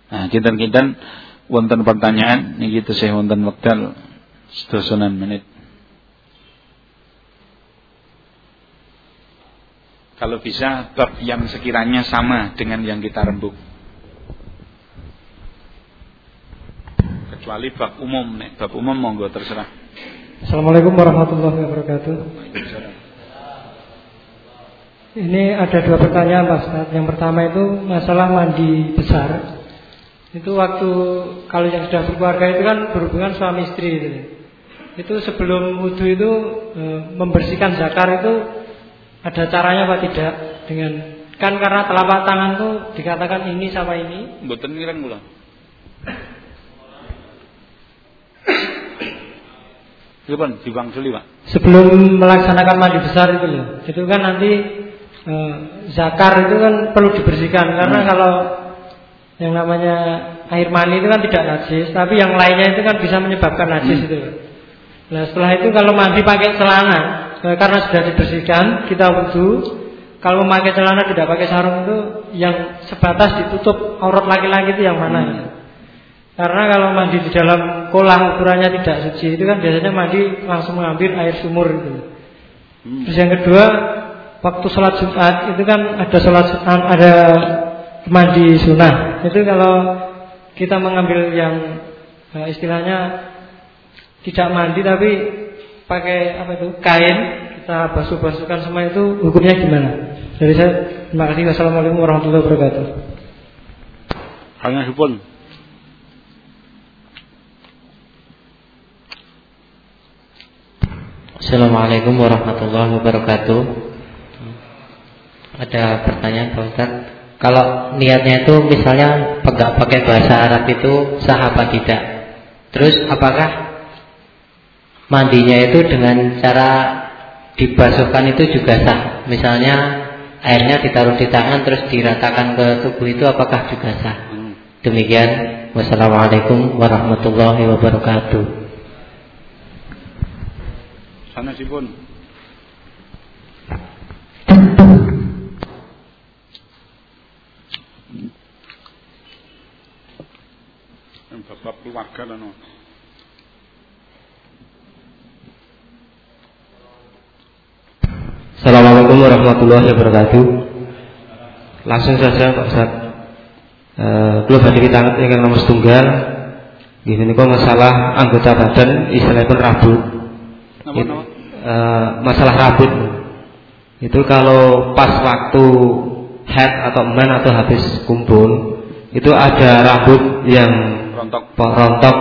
Nah, kinten-kinten wonten pertanyaan niki tesih wonten wekdal sedosonan menit. Kalau bisa bab yang sekiranya sama dengan yang kita rembuk. Kecuali bab umum nek bab umum monggo terserah. Assalamualaikum warahmatullahi wabarakatuh. Ini ada dua pertanyaan Pak Ustaz. Yang pertama itu masalah mandi besar itu waktu kalau yang sudah berkeluarga itu kan berhubungan suami istri itu. Itu sebelum wudhu itu e, membersihkan zakar itu ada caranya apa tidak dengan kan karena telapak tangan tuh dikatakan ini sama ini. Mboten ngiren kula. Gimana? Diwangsuli, Pak. Sebelum melaksanakan mandi besar itu loh. Itu kan nanti e, zakar itu kan perlu dibersihkan karena hmm. kalau yang namanya air mani itu kan tidak najis, tapi yang lainnya itu kan bisa menyebabkan najis hmm. itu. Nah setelah itu kalau mandi pakai celana, karena sudah dibersihkan, kita wudhu. Kalau memakai celana tidak pakai sarung itu yang sebatas ditutup aurat laki-laki itu yang mana? Hmm. Karena kalau mandi di dalam kolam ukurannya tidak suci itu kan biasanya mandi langsung mengambil air sumur itu. Hmm. Terus yang kedua waktu sholat Jumat itu kan ada sholat ada mandi sunnah. Itu kalau kita mengambil yang uh, istilahnya tidak mandi tapi pakai apa itu kain kita basuh-basuhkan semua itu hukumnya gimana? Dari saya terima kasih. Wassalamualaikum warahmatullahi wabarakatuh. Hanya hipun. Assalamualaikum warahmatullahi wabarakatuh. Ada pertanyaan Pak Ustaz? Kalau niatnya itu misalnya pegang pakai bahasa Arab itu sah apa tidak? Terus apakah mandinya itu dengan cara dibasuhkan itu juga sah? Misalnya airnya ditaruh di tangan terus diratakan ke tubuh itu apakah juga sah? Demikian. Wassalamualaikum warahmatullahi wabarakatuh. Sana sipun. bab keluarga lan Assalamualaikum warahmatullahi wabarakatuh. Langsung saja Pak Ustaz. Eh, belum hadir kita ingin nomor setunggal. Ini kok masalah anggota badan istilahnya pun rambut. It, eh, masalah rambut itu kalau pas waktu head atau men atau habis kumpul itu ada rambut yang rontok. rontok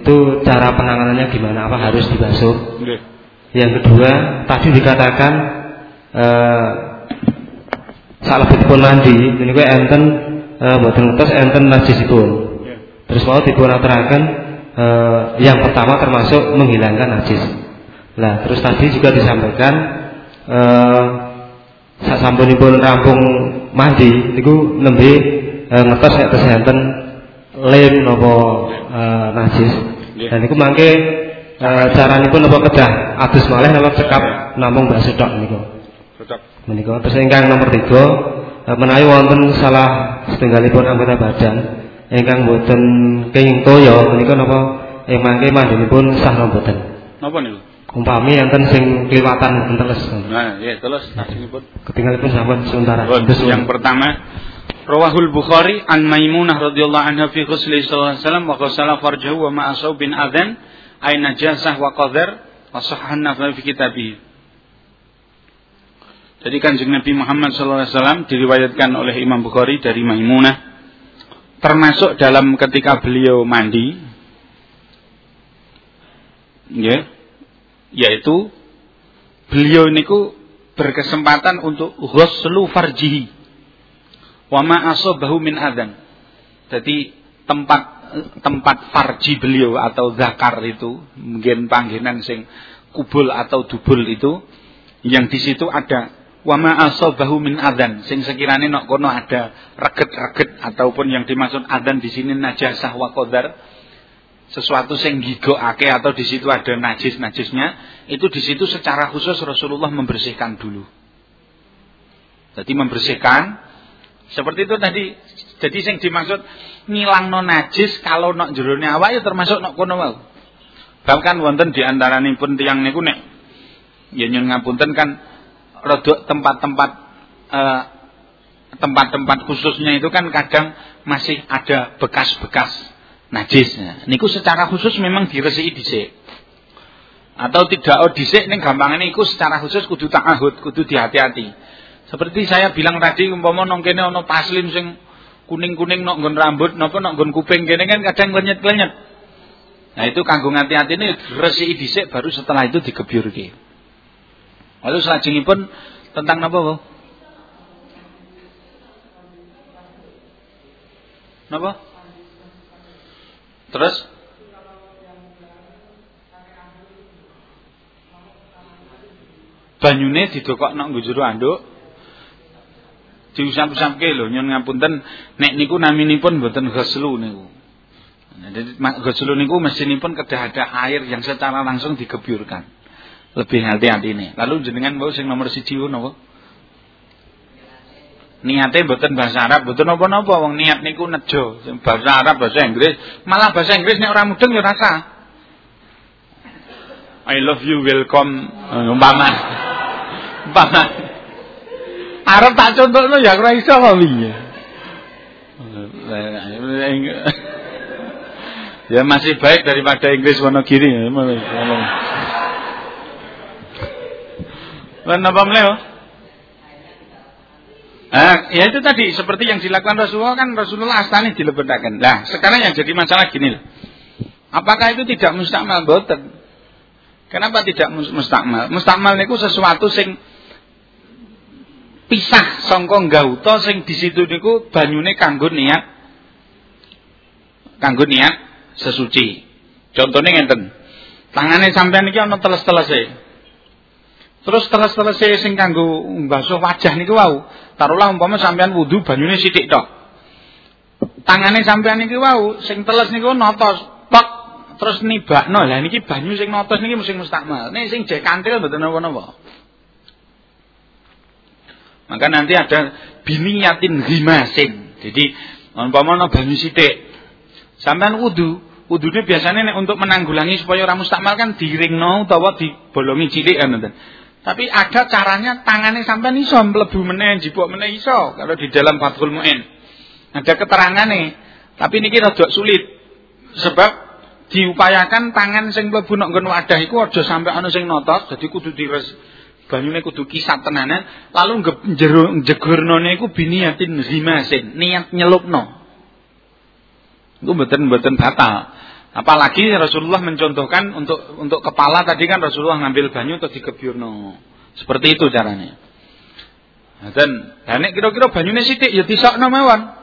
itu cara penanganannya gimana? Apa harus dibasuh? Yang kedua, tadi dikatakan eh salebetipun mandi niku enten eh boten ngetos enten najisipun. Terus mau dipun aturaken eh yang pertama termasuk menghilangkan najis. Nah, terus tadi juga disampaikan eh sampunipun rampung mandi niku nembe eh, ngetos nek enten lem napa eh, najis. Nggih. Dan niku mangke eh, caranipun napa kedah adus malih napa cekap namung sedok niku. Cocok. Menika terus ingkang nomor tiga eh, menawi wonten salah setunggalipun anggota badan ingkang boten kenging toya menika napa ing mangke mandinipun sah boten. Napa niku? Umpami enten sing kliwatan teles. Nah, ya terus najisipun. Ketinggalipun sampun sementara. Yang pertama Rawahul Bukhari an Maimunah radhiyallahu anha fi ghusli sallallahu alaihi wasallam wa ghasala farjahu wa ma asau bin adhan ay najasah wa qadar wa sahhan fi kitabih. Jadi kanjeng Nabi Muhammad wasallam diriwayatkan oleh Imam Bukhari dari Maimunah termasuk dalam ketika beliau mandi ya yaitu beliau niku berkesempatan untuk ghuslu farjihi wa ma asabahu min adzan. Jadi tempat tempat farji beliau atau zakar itu mungkin panggilan sing kubul atau dubul itu yang di situ ada wa ma asabahu min adzan sing sekiranya nok kono ada reget-reget ataupun yang dimaksud adzan di sini najasah wa qadar sesuatu sing gigokake atau di situ ada najis-najisnya itu di situ secara khusus Rasulullah membersihkan dulu. Jadi membersihkan seperti itu tadi. Jadi sing dimaksud ngilangno najis kalau nok jerone awak ya termasuk nok kono wau. Bahkan wonten di antaranipun tiyang niku nek ya nyun ngapunten kan rodok tempat-tempat eh, tempat-tempat khususnya itu kan kadang masih ada bekas-bekas najisnya. Niku secara khusus memang diresiki dhisik. Atau tidak oh dhisik ning gampangane iku secara khusus kudu ta'ahud, kudu dihati-hati. Seperti saya bilang tadi umpama nang kene ana paslin sing kuning-kuning nok nggon rambut napa nok nggon kuping kene kan kadang klenyet-klenyet. Nah itu kanggo ngati-hati ini resiki dhisik baru setelah itu digebyurke. Lalu selajengipun tentang napa, Bu? Napa? Terus banyune didokokno nggo jero anduk diusap-usapke lho nyun ngapunten nek niku naminipun mboten ghuslu niku. Jadi niku mesinipun kedah ada air yang secara langsung digebyurkan. Lebih hati-hati nih. Lalu jenengan mau sing nomor siji napa? Niate mboten bahasa Arab, mboten napa-napa wong niat niku nejo. Bahasa Arab, bahasa Inggris, malah bahasa Inggris nek ora mudeng ya rasa. I love you, welcome, umpama. Umpama. Arab tak contohno ya ora iso kok. Ya masih baik daripada Inggris Wonogiri. Lan apa mleo? Ah, ya itu tadi seperti yang dilakukan Rasulullah kan Rasulullah astani dilebetaken. Nah, sekarang yang jadi masalah gini. Apakah itu tidak mustakmal boten? Kenapa tidak mus- mustakmal? Mustakmal niku sesuatu sing pisah sangka gauta sing di situ niku banyune kanggo niat kanggo niat sesuci. Contohnya ngenten. Tangane sampean iki ana teles-telese. Terus teles-telese sing kanggo mbasuh wajah niku wau. Taruhlah umpama sampean wudu banyune sithik tok. Tangane sampean iki wau sing teles niku notos tok terus nibakno. Lah niki banyu sing notos niki mesti mustakmal. Nek sing jek kantil mboten napa-napa. Maka nanti ada biniyatin ghimasin. Jadi umpama ana banyu sithik. Sampean wudu, wudune biasanya untuk menanggulangi supaya ora mustakmal kan diringno utawa dibolongi cilik kan ngoten. Tapi ada caranya tangannya sampai iso mlebu meneh, jipuk meneh iso kalau di dalam Fathul Muin. Ada keterangan nih. Tapi niki rada sulit. Sebab diupayakan tangan sing mlebu nek nggon wadah iku aja sampai ana sing notos, dadi kudu dires banyune kudu kisat tenanan, lalu jero jegurnone iku biniyatin ghimasin, niat nyelupno. Itu mboten-mboten batal. Apalagi Rasulullah mencontohkan untuk untuk kepala tadi kan Rasulullah ngambil banyu untuk dikebyurno. Seperti itu caranya. Nah, dan dan nek kira-kira banyune sithik ya disokno mawon.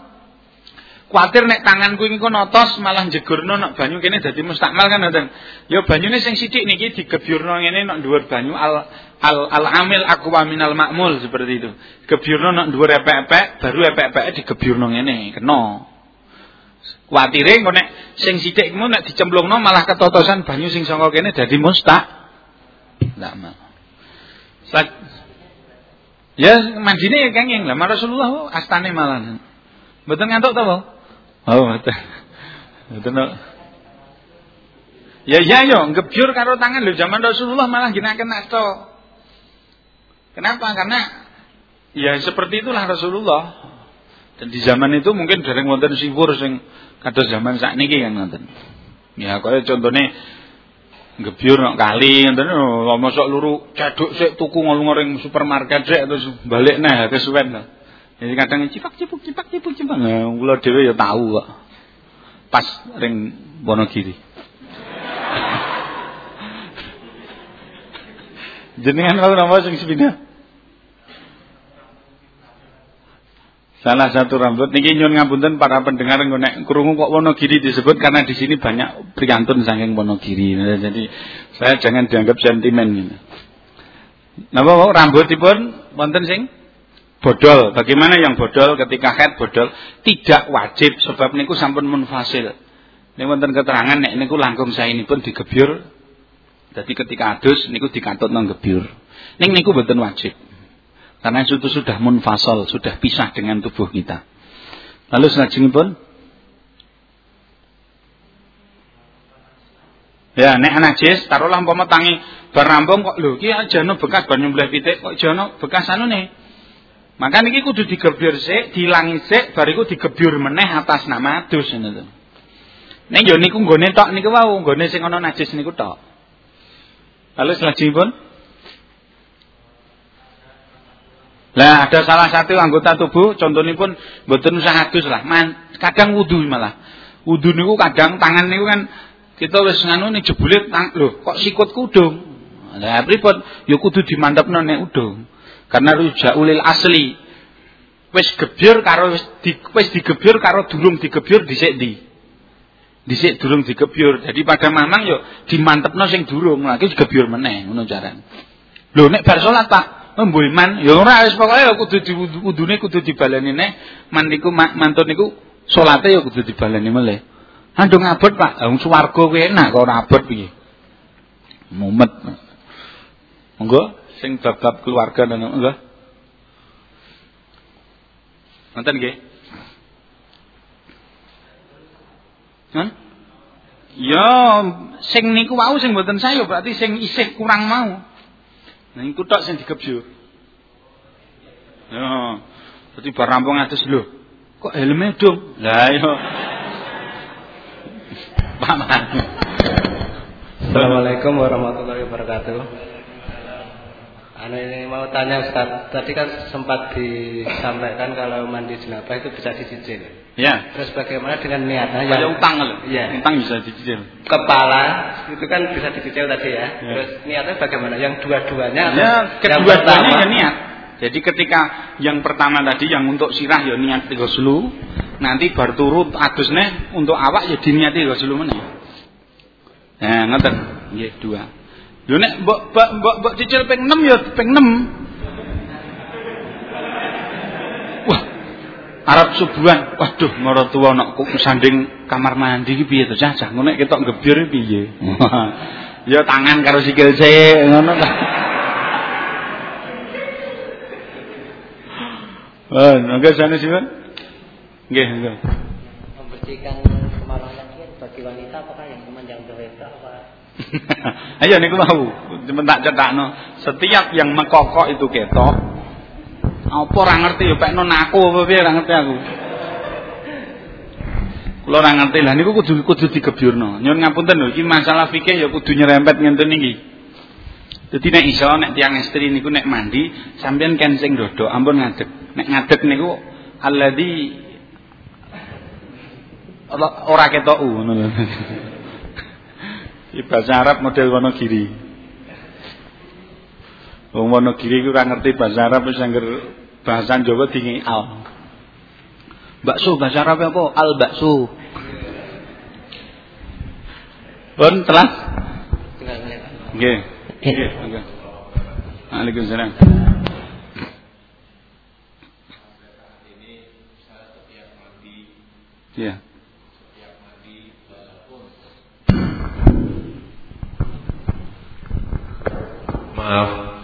Kuatir nek tanganku ini kok notos malah jegurno nek banyu kene dadi mustakmal kan ngoten. Ya banyune sing sithik niki digebyurno ngene nek dhuwur banyu al al al amil aqwa minal ma'mul seperti itu. Gebyurno nek dhuwur epek-epek baru epek-epeke digebyurno ngene kena. Kuatire engko nek sing sithik ku nek dicemplungno malah ketotosan banyu sing saka kene dadi mustak. Ndak mau. Ya mandine ya kenging lah Rasulullah astane malah. Mboten ngantuk ta? Oh, betul. Betul. Ya ya yo ngebyur karo tangan lho zaman Rasulullah malah ginakaken asta. Kenapa? Karena ya seperti itulah Rasulullah. Dan di zaman itu mungkin dereng wonten sipur sing kados zaman sakniki kan ngoten. Ya kaya contone ngebyur nang kali ngoten lho mosok luru ceduk sik tuku ngolong supermarket sik terus balik nah kesuwen to. Jadi kadang cipak cipuk cipak cipuk cipak. Nah, kula dhewe ya tahu kok. Pas ring Wonogiri. Jenengan kalau nama sing sepindah? Salah satu rambut niki nyun ngapunten para pendengar nek krungu kok Wonogiri disebut karena di sini banyak priyantun saking Wonogiri. Jadi saya jangan dianggap sentimen gitu. Napa rambutipun wonten sing bodol. Bagaimana yang bodol ketika head bodol? Tidak wajib sebab niku sampun munfasil. Nek wonten keterangan nek niku langkung saya ini pun digebyur. Jadi ketika adus niku dikatut nang gebyur. Ning niku mboten wajib. Karena itu sudah munfasal, sudah pisah dengan tubuh kita. Lalu pun Ya, nek najis taruhlah umpama tangi bar rampung kok lho iki jano bekas banyu nyembelih pitik kok jano bekas anu nih. Maka niki kudu digebyur sik, dilangi sik, bariku digebyur meneh atas nama adus ngono to. Nek yo niku nggone tok niku wau, nggone sing ana najis niku tok. Lalu pun Lah ada salah satu anggota tubuh contohnya pun mboten usah adus lah. Man, kadang wudu malah. Wudu niku kadang tangan niku kan kita wis nganu nih jebulit tang lho kok sikut kudung. Lah pripun? Ya kudu dimantepno nek udung. Karena ulil asli. Wis gebyur karo wis di, wis digebyur karo durung digebyur dhisik di. Dhisik durung digebyur. Jadi pada mamang yo dimantepno sing durung lagi digebyur meneh ngono jaran. Lho nek bar salat Pak, mbuh man ya ora wis pokoke ya kudu diwudune kudu dibaleni neh man niku mantun niku salate ya kudu dibaleni meleh. Andung abot Pak, wong swarga kuwi enak kok ora abot piye. Mumet. Monggo sing bab-bab keluarga dan enggak. Nonton nggih? Hah? Ya, sing niku wau sing mboten saya berarti sing isih kurang mau. Nah iku tok sing digebyur. Ya. Dadi bar rampung atus lho. Kok helme dong? Lah yo. Paman. Assalamualaikum warahmatullahi wabarakatuh. Anu ini mau tanya Ustaz, tadi kan sempat disampaikan kalau mandi jenabah itu bisa dicicil. Ya. Terus bagaimana dengan niatnya? Yang utang loh. Ya. Utang bisa dicicil. Kepala itu kan bisa dicicil tadi ya. ya. Terus niatnya bagaimana? Yang dua-duanya? Ya, kedua-duanya ya niat. Jadi ketika yang pertama tadi yang untuk sirah ya niat tiga selu, nanti baru turut adusnya untuk awak ya diniati tiga selu mana? Nah, ngoten. Nggih, dua. Lho nek mbok mbok mbok cicil ping 6 ya ping 6. Wah. Arab subuhan. Waduh, mara tuwa nek sanding kamar mandi iki piye to, Cah? Cah ngono nek ketok gebyur piye? ya tangan karo sikil sik ngono ta. Oh, nggak sana sih, Nggih, nggih. Membersihkan kemaluan bagi wanita apakah yang teman yang apa Ayo niku mau, cuma tak cetakno. Setiap yang mekokok itu ketok. Apa ora ngerti ya pekno aku apa piye ora ngerti aku. Kula ora ngerti lah niku kudu kudu digebyurno. Nyuwun ngapunten lho iki masalah fikih ya kudu nyerempet ngenten iki. Dadi nek iso nek tiang istri niku nek mandi sampeyan kensing dodo ampun ngadeg. Nek ngadeg niku alladzi ora ketok ngono lho. Bahasa Arab model Wonogiri. Wong Wonogiri ku ora ngerti bahasa Arab wis angger bahasa Jawa dingi al. Bakso bahasa Arab apa? Al bakso. Pun telah? Nggih. Nggih. Waalaikumsalam. Iya. Maaf,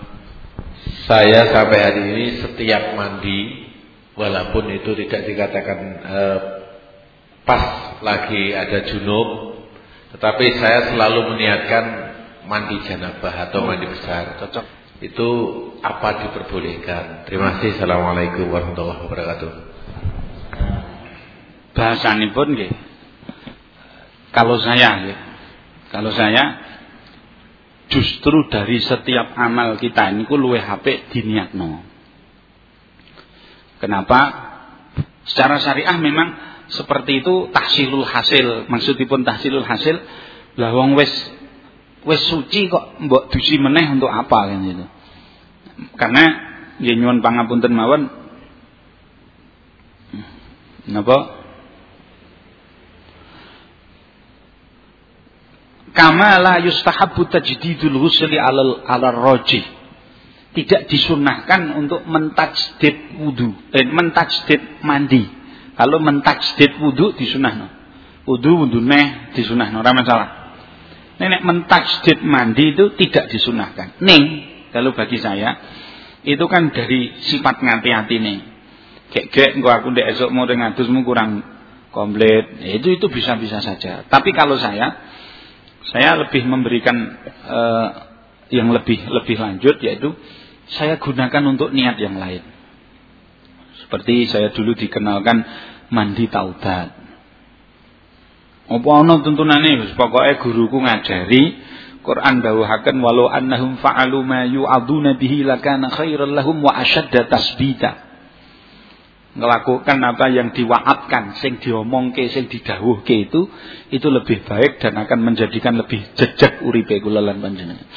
saya sampai hari ini setiap mandi, walaupun itu tidak dikatakan eh, pas lagi ada junub, tetapi saya selalu meniatkan mandi janabah atau mandi besar. Cocok. Itu apa diperbolehkan? Terima kasih. Assalamualaikum warahmatullahi wabarakatuh. Bahasanipun nggih. Kalau saya nggih. Kalau saya justru dari setiap amal kita ini ku luwe HP diniatno. Kenapa? Secara syariah memang seperti itu tahsilul hasil. Maksudipun tahsilul hasil lah wong wis wis suci kok mbok dusi meneh untuk apa kan gitu. Karena ya nyuwun pangapunten mawon napa kama la yustahabbu tajdidul ghusli 'alal 'alal rajih. Tidak disunahkan untuk mentajdid wudu, eh, mentajdid mandi. Kalau mentajdid wudu disunahno. Wudu neh disunahno, ora masalah. Nenek mentajdid mandi itu tidak disunahkan. Ning, kalau bagi saya itu kan dari sifat ngati-hati nih. Gek-gek engko aku ndek esuk mau ngadusmu kurang komplit. Ya, itu itu bisa-bisa saja. Tapi kalau saya saya lebih memberikan uh, yang lebih lebih lanjut yaitu saya gunakan untuk niat yang lain. Seperti saya dulu dikenalkan mandi taubat. Apa ana tuntunane wis pokoke guruku ngajari Quran dawuhaken walau annahum fa'alu ma yu'aduna bihi lakana khairan lahum wa ashadda tasbita melakukan apa yang diwaatkan, sing diomongke, sing didhawuhke itu itu lebih baik dan akan menjadikan lebih jejak uripe kula lan panjenengan.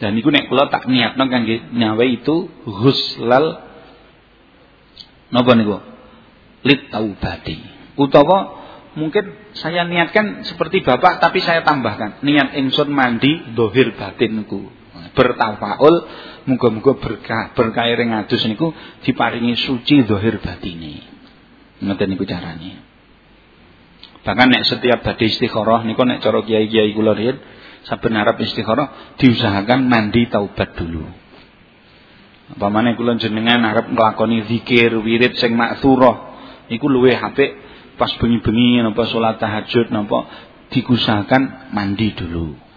Dan iku nek kula tak niatno kangge nyawe itu huslal napa niku? Lit taubati. Utawa mungkin saya niatkan seperti Bapak tapi saya tambahkan niat ingsun mandi dohir batinku bertafaul muga-muga berkah berkah ring adus niku diparingi suci zahir batine. Ngoten niku carane. Bahkan nek setiap badhe istikharah niku nek cara kiai-kiai kula riyen saben arep istikharah diusahakan mandi taubat dulu. Apa maneh kula jenengan arep nglakoni zikir wirid sing maksurah niku luwih apik pas bengi-bengi napa salat tahajud napa dikusahakan mandi dulu.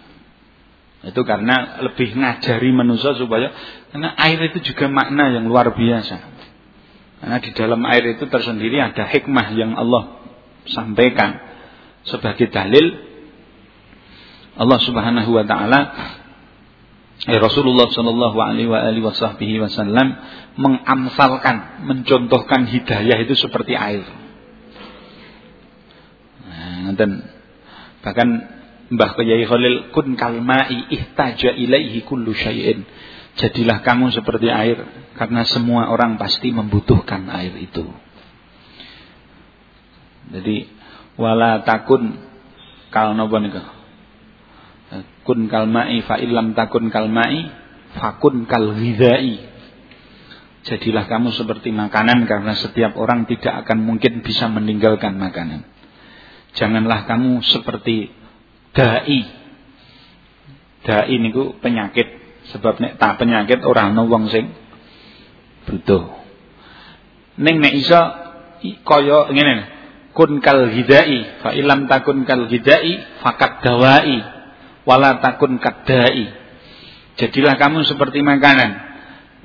Itu karena lebih ngajari manusia supaya karena air itu juga makna yang luar biasa. Karena di dalam air itu tersendiri ada hikmah yang Allah sampaikan sebagai dalil Allah Subhanahu wa taala eh, Rasulullah Shallallahu alaihi mengamsalkan, mencontohkan hidayah itu seperti air. Nah, dan bahkan Mbah Kyai Khalil kun kalmai ihtaja ilaihi kullu syai'in. Jadilah kamu seperti air karena semua orang pasti membutuhkan air itu. Jadi wala takun kal napa? Kun kalmai fa illam takun kalmai fakun kal ghidai. Jadilah kamu seperti makanan karena setiap orang tidak akan mungkin bisa meninggalkan makanan. Janganlah kamu seperti dai. Dai niku penyakit sebab nek tak penyakit orang ana wong sing butuh. Ning nek iso kaya ngene kun kal hidai fa ilam takun kal hidai fakat dawai Wala takun kadai. Jadilah kamu seperti makanan.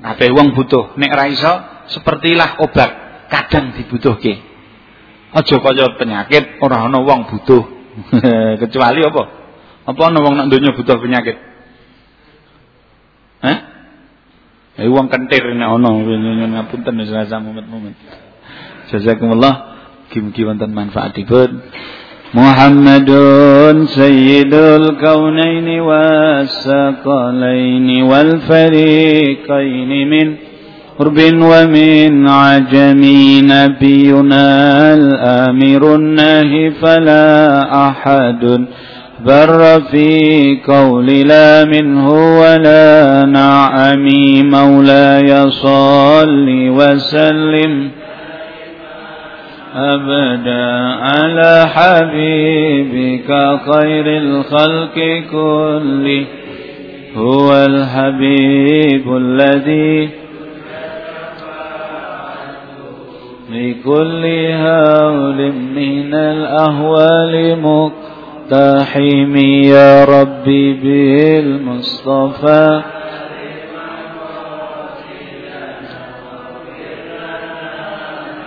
Kabeh wong butuh. Nek ra iso sepertilah obat, kadang dibutuhke. Aja kaya penyakit ora ana wong butuh. Kecuali apa? Apa ana wong nak donya butuh penyakit? Hah? Ya wong kentir nek ana ngapunten wis rasa mumet-mumet. Jazakumullah mugi wonten manfaatipun. محمد سيد الكونين والثقلين والفريقين من قرب ومن عجم نبينا الآمر الناهي فلا أحد بر في قول لا منه ولا نعم مولاي صل وسلم أبدا على حبيبك خير الخلق كله هو الحبيب الذي لكل هول من الأهوال مقتحم يا ربي بالمصطفى.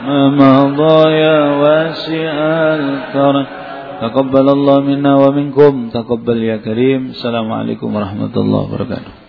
ما مضى يا واسع الكرم. تقبل الله منا ومنكم. تقبل يا كريم. السلام عليكم ورحمة الله وبركاته.